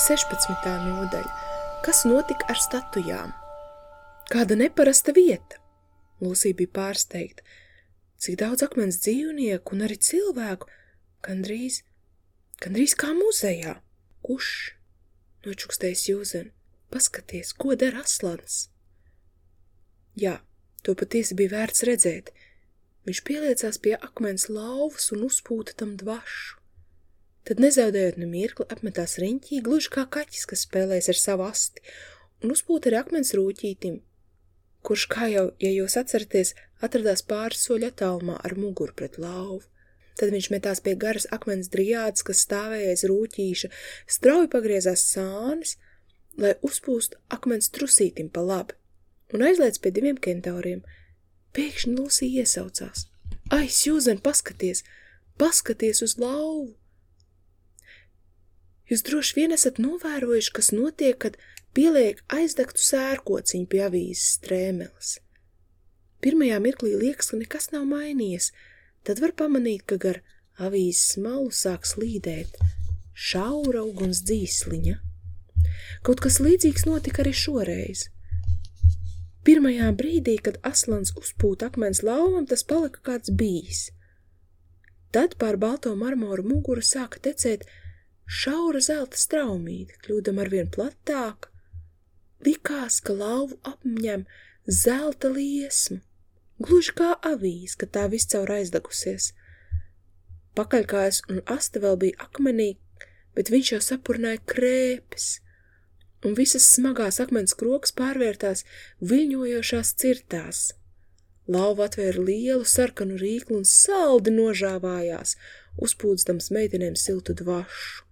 16. nodaļa. Kas notika ar statujām? Kāda neparasta vieta? Lūsija bija pārsteigta. Cik daudz akmens dzīvnieku un arī cilvēku, gandrīz, gandrīz kā muzejā. Uš, nočukstējis Jūzen, paskaties, ko dara aslans. Jā, to patiesi bija vērts redzēt. Viņš pieliecās pie akmens lauvas un uzpūta tam dvašu. Tad nezaudējot ne mirkli, apmetās riņķī, gluži kā kaķis, kas spēlēs ar savu asti, un uzpūta arī akmens rūķītim, kurš, kā jau, ja jūs atceraties, atradās pāris soļu attālumā ar muguru pret lauvu. Tad viņš metās pie garas akmens driādes, kas stāvēja aiz rūķīša, strauji pagriezās sānis, lai uzpūstu akmens trusītim pa labi, un aizliec pie diviem kentauriem. Pēkšņi Lūsija iesaucās. Ai, Sjūzen, paskaties! Paskaties uz lauvu! Jūs droši vien esat novērojuši, kas notiek, kad pieliek aizdegtu sērkociņu pie avīzes strēmeles. Pirmajā mirklī liekas, ka nekas nav mainījies, tad var pamanīt, ka gar avīzes malu sāk slīdēt šaura uguns dzīsliņa. Kaut kas līdzīgs notika arī šoreiz. Pirmajā brīdī, kad aslans uzpūta akmens lauvam, tas palika kāds bijis. Tad pār balto marmoru muguru sāka tecēt šaura zelta straumīte, kļūdam arvien platāk, likās, ka lauvu apņem zelta liesmu, gluži kā avīs, ka tā viscaur aizdegusies. Pakaļkājas un asta vēl bija akmenī, bet viņš jau sapurnāja krēpes, un visas smagās akmens kroks pārvērtās viļņojošās cirtās. Lauva atvēra lielu sarkanu rīklu un saldi nožāvājās, uzpūdstams meitenēm siltu dvašu.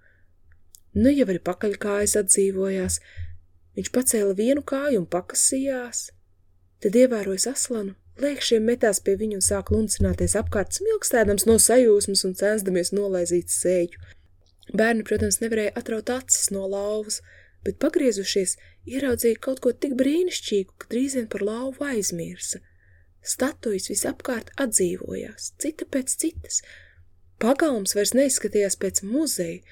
Nu jau arī pakaļkājas atdzīvojās. Viņš pacēla vienu kāju un pakasījās. Tad ievērojis aslanu, lēkšiem metās pie viņu un sāk luncināties apkārt, smilkstēdams no sajūsmas un censdamies nolaizīt sēju. Bērni, protams, nevarēja atraut acis no lauvas, bet pagriezušies, ieraudzīja kaut ko tik brīnišķīgu, ka drīz vien par lauvu aizmirsa. Statujas visapkārt atdzīvojās, cita pēc citas. Pagalms vairs neizskatījās pēc muzeja,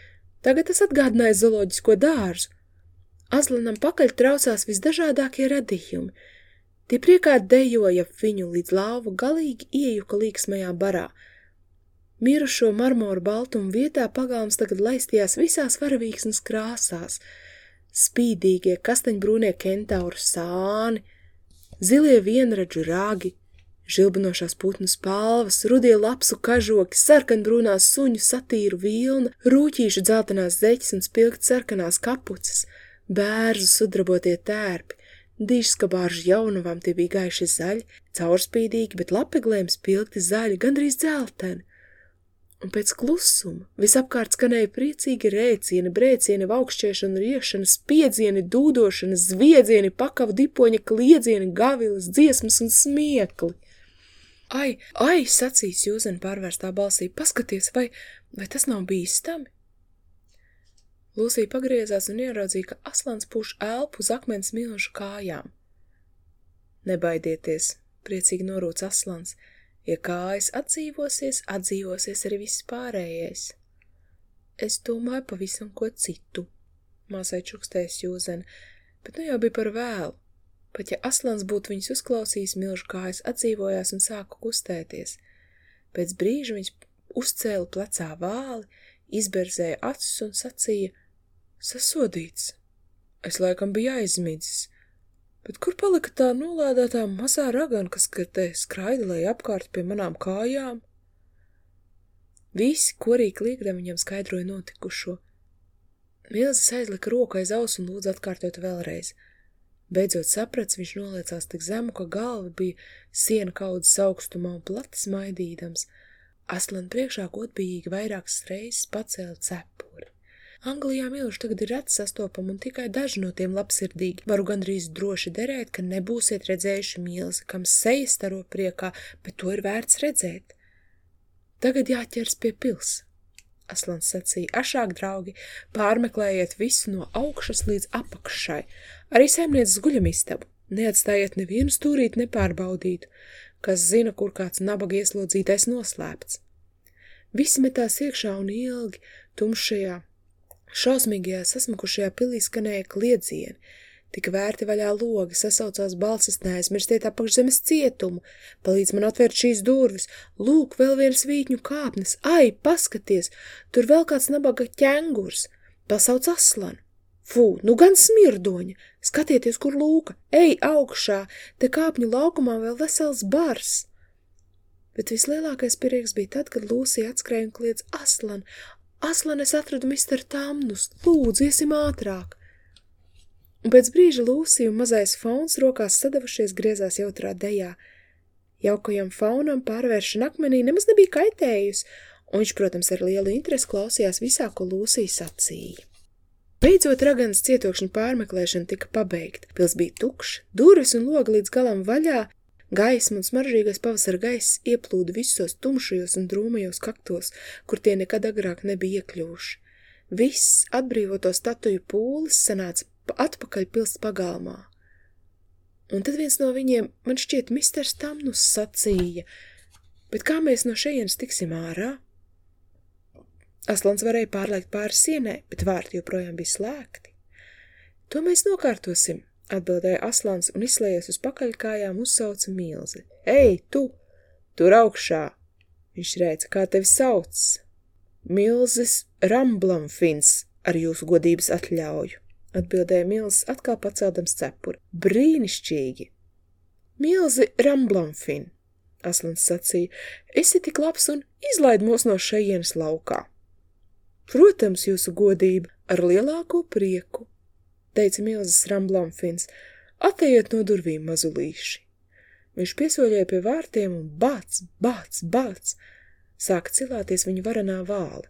Tagad tas atgādināja zooloģisko dārzu. Azlanam pakaļ traucās visdažādākie radījumi. Tie priekā dejoja viņu līdz lāvu galīgi iejuka līksmajā barā. Mirušo marmoru baltumu vietā pagalms tagad laistījās visās varavīksnes krāsās. Spīdīgie kastaņbrūnie kentauru sāni, zilie vienradžu ragi, Žilbinošās putnu spalvas, rudie lapsu kažoki, sarkanbrūnās suņu satīru vilna, rūķīšu dzeltenās zeķes un spilgt sarkanās kapuces, bērzu sudrabotie tērpi, dižskabāržu jaunavām tie bija gaiši zaļi, caurspīdīgi, bet lapeglēm spilgti zaļi, gandrīz dzelteni. Un pēc klusuma visapkārt skanēja priecīgi rēcieni, brēcieni, augšķiešana, riešana, spiedzieni, dūdošana, zviedzieni, pakavu dipoņa kliedzieni, gavilas, dziesmas un smiekli. Ai, ai, sacīs Jūzen pārvērstā balsī, paskaties, vai, vai tas nav bīstami? Lūsija pagriezās un ieraudzīja, ka aslans puš elpu uz akmens milžu kājām. Nebaidieties, priecīgi norūc aslans, ja kājas atdzīvosies, atdzīvosies arī viss pārējais. Es domāju pavisam ko citu, māsai čukstēs Jūzen, bet nu jau bija par vēlu. Pat ja aslans būtu viņus uzklausījis, milžu kājas atdzīvojās un sāka kustēties. Pēc brīža viņš uzcēla plecā vāli, izberzēja acis un sacīja: Sasodīts! Es laikam biju aizmidzis, bet kur palika tā nolādētā mazā ragana, kas te skraidelēja apkārt pie manām kājām? Visi korīgi liekdami viņam skaidroja notikušo. Milzis aizlika roku aiz ausu un lūdza atkārtot vēlreiz – Beidzot saprats, viņš noliecās tik zemu, ka galva bija siena kaudzes augstumā un plati smaidīdams. Aslan priekšā godbijīgi vairākas reizes pacēla cepuri. Anglijā milži tagad ir reti sastopam un tikai daži no tiem labsirdīgi. Varu gandrīz droši derēt, ka nebūsiet redzējuši milzi, kam seja staro priekā, bet to ir vērts redzēt. Tagad jāķers pie pils. Aslans sacīja, ašāk, draugi, pārmeklējiet visu no augšas līdz apakšai, arī saimnieces guļamistabu, neatstājiet nevienu stūrīt nepārbaudītu, kas zina, kur kāds nabaga ieslodzītais noslēpts. Visi metās iekšā un ilgi, tumšajā, Šausmīgajā sasmakušajā pilī skanēja kliedzieni, tika vērti vaļā logi, sasaucās balsis, neaizmirstiet apakšzemes cietumu, palīdz man atvērt šīs durvis, lūk, vēl viens vītņu kāpnes, ai, paskaties, tur vēl kāds nabaga ķengurs, pasauc aslanu. Fū, nu gan smirdoņa, skatieties, kur lūka, ej augšā, te kāpņu laukumā vēl vesels bars. Bet vislielākais prieks bija tad, kad Lūsija atskrēja un kliedz Aslan, Aslan, es atradu mister Tamnus, lūdzu, iesim ātrāk. Un pēc brīža Lūsija un mazais fauns rokās sadavušies griezās jautrā dejā. Jaukajam faunam pārvēršana akmenī nemaz nebija kaitējusi, un viņš, protams, ar lielu interesi klausījās visā, ko Lūsija sacīja. Beidzot, Raganas cietokšņa pārmeklēšana tika pabeigta. Pils bija tukšs, durvis un logi līdz galam vaļā, gaisma un smaržīgais pavasara gaiss ieplūda visos tumšajos un drūmajos kaktos, kur tie nekad agrāk nebija iekļuvuši. Viss atbrīvoto statuju pūlis sanāca atpakaļ pils pagalmā. Un tad viens no viņiem, man šķiet, misters Tamnus sacīja, bet kā mēs no šejienes tiksim ārā? Aslans varēja pārlaikt pāri sienai, bet vārti joprojām bija slēgti. To mēs nokārtosim, atbildēja Aslans un izslējies uz pakaļkājām uzsauca milzi. Ei, tu! Tur augšā! Viņš reica, kā tevi sauc? Milzis Ramblamfins ar jūsu godības atļauju, atbildēja Milzis atkal paceldams cepuri. Brīnišķīgi! Milzi Ramblamfin, Aslans sacīja, esi tik labs un izlaid mūs no šejienes laukā. Protams, jūsu godība, ar lielāko prieku, teica Milzas Ramblamfins, atējiet no durvīm mazulīši. Viņš piesoļoja pie vārtiem un bāc, bāc, bāc, sāka cilāties viņa varanā vāla.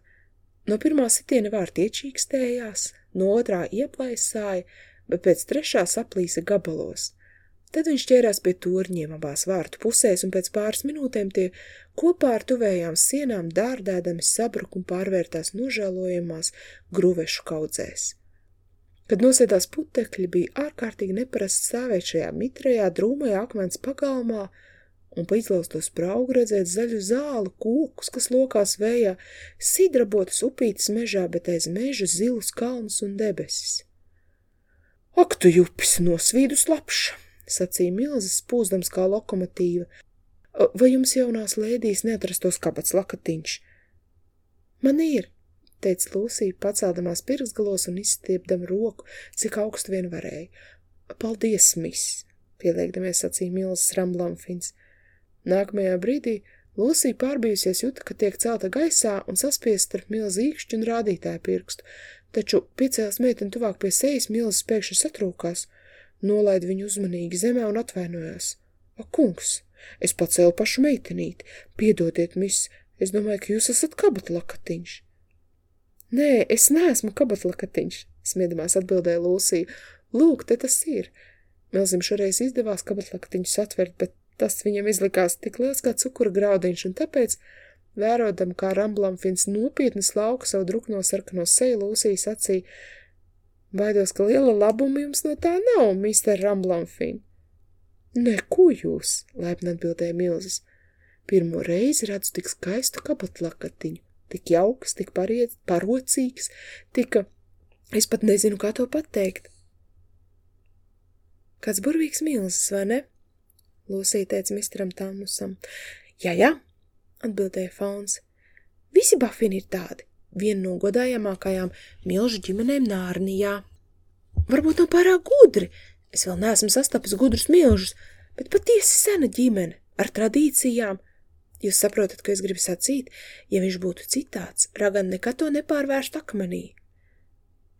No pirmā sitiena vārti iečīkstējās, no otrā ieplaisāja, bet pēc trešā saplīsa gabalos. Tad viņš ķērās pie torņiem abās vārtu pusēs, un pēc pāris minūtēm tie kopā ar tuvējām sienām dārdēdami sabruk un pārvērtās nožēlojamās gruvešu kaudzēs. Kad nosēdās putekļi, bija ārkārtīgi neparasti stāvēt šajā mitrajā, drūmajā akmens pagalmā un pa izlauzto spraugu redzēt zaļu zālu, kokus, kas lokās vējā, sidrabotas upītas mežā, bet aiz meža zilus kalnus un debesis. Ak, tu jupis nosvīdus lapša! sacīja milzis, pūzdams kā lokomotīva. Vai jums jaunās lēdīs neatrastos kabats lakatiņš? Man ir, teica Lūsija, paceldamās pirksgalos un izstiepdam roku, cik augstu vien varēja. Paldies, mis, pieliekdamies sacīja milzis Ramblamfins. Nākamajā brīdī Lūsija pārbijusies juta, ka tiek celta gaisā un saspiest starp milzi īkšķi un rādītāju pirkstu, taču piecēlas meiteni tuvāk pie sejas milzis pēkšņi satrūkās – nolaid viņu uzmanīgi zemē un atvainojās. Ak, kungs, es pacēlu pašu meitenīti, piedodiet, mis, es domāju, ka jūs esat kabatlakatiņš. Nē, es neesmu kabatlakatiņš, smiedamās atbildēja Lūsija. Lūk, te tas ir. Melzim šoreiz izdevās kabatlakatiņus atvert, bet tas viņam izlikās tik liels kā cukura graudiņš, un tāpēc, vērodam, kā Ramblamfins nopietni slauka savu drukno sarkano seju, Lūsija sacīja, Baidos, ka liela labuma jums no tā nav, mister Ramblamfin. Neko jūs, laipni atbildēja Milzis. Pirmo reizi redzu tik skaistu kabatlakatiņu, tik jauks, tik pariet, parocīgs, tika, es pat nezinu, kā to pateikt. Kāds burvīgs milzis, vai ne? Lūsija teica misteram Tamnusam. Jā, jā, atbildēja Fauns. Visi bafini ir tādi viena no godājamākajām milžu ģimenēm Nārnijā. Varbūt nav pārāk gudri, es vēl neesmu sastapis gudrus milžus, bet patiesi sena ģimene, ar tradīcijām. Jūs saprotat, ko es gribu sacīt, ja viņš būtu citāds, ragan nekad to nepārvērst akmenī.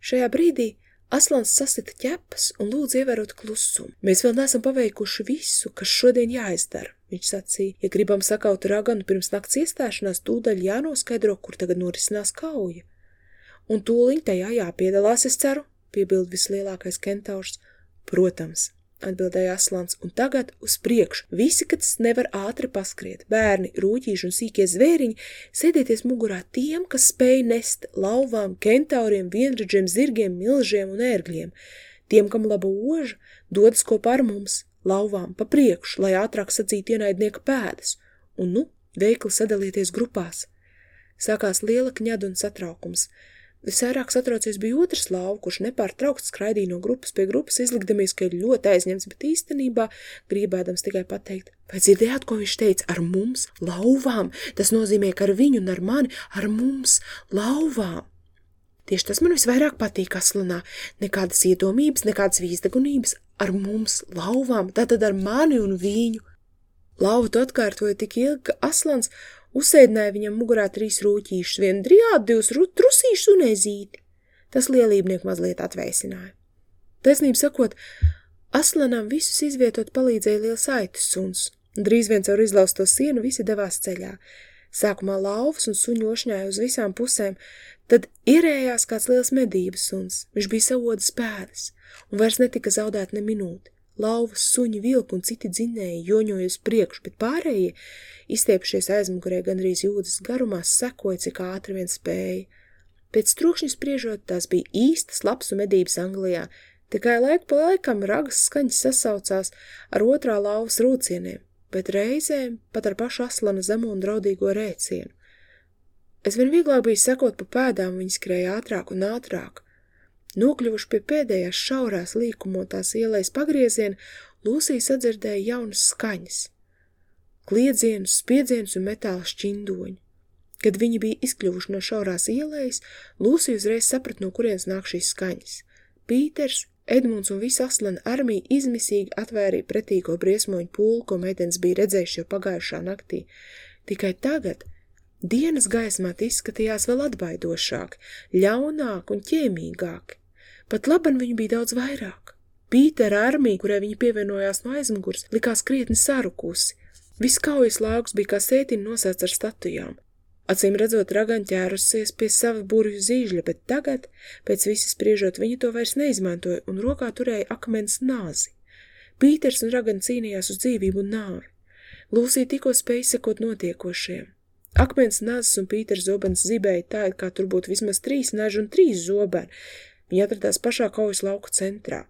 Šajā brīdī Aslans sasita ķepas un lūdz ievērot klusumu. Mēs vēl neesam paveikuši visu, kas šodien jāizdara. Viņš sacīja, ja gribam sakaut raganu pirms nakts iestāšanās, tūdaļ jānoskaidro, kur tagad norisinās kauja. Un tūliņ tajā jāpiedalās, es ceru, piebild vislielākais kentaurs. Protams, atbildēja Aslans, un tagad uz priekšu. Visi, kas nevar ātri paskriet, bērni, rūķīši un sīkie zvēriņi, sēdieties mugurā tiem, kas spēj nest lauvām, kentauriem, vienradžiem, zirgiem, milžiem un ērgļiem. Tiem, kam laba oža, dodas kopā ar mums, lauvām pa priekšu, lai ātrāk sacītu ienaidnieka pēdas, un nu, veikli sadalieties grupās. Sākās liela kņada un satraukums. Visvairāk satraucies bija otrs lauva, kurš nepārtraukti skraidīja no grupas pie grupas, izlikdamies, ka ir ļoti aizņemts, bet īstenībā gribēdams tikai pateikt, vai dzirdējāt, ko viņš teica ar mums, lauvām? Tas nozīmē, ka ar viņu un ar mani, ar mums, lauvām. Tieši tas man visvairāk patīk aslanā. Nekādas iedomības, nekādas vīzdagunības ar mums, lauvām, tātad ar mani un viņu. Lauva to atkārtoja tik ilgi, ka aslans uzsēdināja viņam mugurā trīs rūķīšus, vienu driādu, divus trusīšus un ezīti. Tas lielībnieku mazliet atvēsināja. Taisnību sakot, aslanam visus izvietot palīdzēja liels aitas suns, un drīz vien caur izlausto sienu visi devās ceļā. Sākumā lauvas un suņu ošņāja uz visām pusēm, Tad ierējās kāds liels medības suns, viņš bija savodas pēdas, un vairs netika zaudēt ne minūti. Lauvas, suņi, vilku un citi dzinēji joņojas priekš, bet pārējie, izstiepšies aizmugurē gandrīz jūdas garumās, sekoja, cik ātri vien spēja. Pēc trokšņa spriežot, tās bija īstas lapsu medības Anglijā, tikai laiku pa laikam ragas skaņas sasaucās ar otrā lauvas rūcieniem, bet reizēm pat ar pašu aslana zemo un draudīgo rēcienu. Aizvien vieglāk bija sekot pa pēdām, viņi skrēja ātrāk un ātrāk. Nokļuvuši pie pēdējās šaurās līkumotās ielais pagrieziena, Lūsija sadzirdēja jaunas skaņas. Kliedzienus, spiedzienus un metāla šķindoņu. Kad viņi bija izkļuvuši no šaurās ielējas, Lūsija uzreiz saprat, no kurienes nāk šīs skaņas. Pīters, Edmunds un visa aslana armija izmisīgi atvērīja pretīgo briesmoņu pūlu, ko meitenes bija redzējuši jau pagājušā naktī. Tikai tagad – Dienas gaismā izskatījās vēl atbaidošāk, ļaunāk un ķēmīgāk. Pat laban viņu bija daudz vairāk. Pītera armija, kurai viņi pievienojās no aizmugurs, likās krietni sarukusi. Viss kaujas lauks bija kā sētiņa nosēts ar statujām. Acīm redzot, ragaņ ķērusies pie sava burvju zīžļa, bet tagad, pēc visas spriežot, viņa to vairs neizmantoja un rokā turēja akmens nāzi. Pīters un ragaņ cīnījās uz dzīvību un nāvi. Lūsija tikko spēja sekot notiekošiem. Akmens nazas un Pīters zobens zibēja tā, it kā tur būtu vismaz trīs naži un trīs zobeni. Viņi atradās pašā kaujas lauku centrā.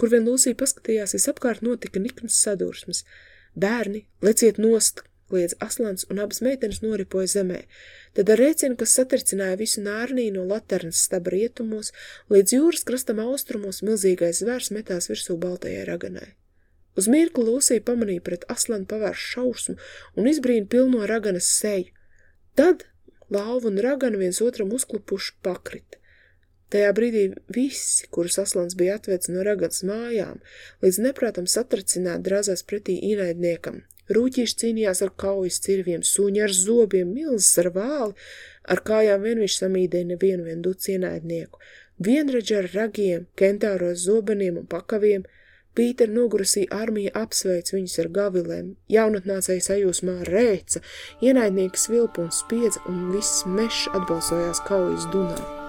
Kur vien Lūsija paskatījās, visapkārt notika niknas sadursmes. Bērni, leciet nost, kliedz aslans un abas meitenes noripoja zemē. Tad ar rēcienu, kas satricināja visu nārnī no laternas staba rietumos, līdz jūras krastam austrumos milzīgais zvērs metās virsū baltajai raganai. Uz mirkli Lūsija pamanīja pret aslanu pavērš šausmu un izbrīna pilno raganas seju. Tad lauva un ragana viens otram uzklupuši pakrita. Tajā brīdī visi, kurus aslans bija atvedis no raganas mājām, līdz neprātam satracināt drāzās pretī ienaidniekam. Rūķīši cīnījās ar kaujas cirviem, suņi ar zobiem, milzas ar vāli, ar kājām vien viņš samīdēja nevienu vien duc ienaidnieku. Vienredži ar ragiem, kentāros zobeniem un pakaviem – Pīter nogurusī armija apsveic viņus ar gavilēm, jaunatnācēji sajūsmā rēca, ienaidnieki svilpa un spiedza un viss mešs atbalsojās kaujas dunā.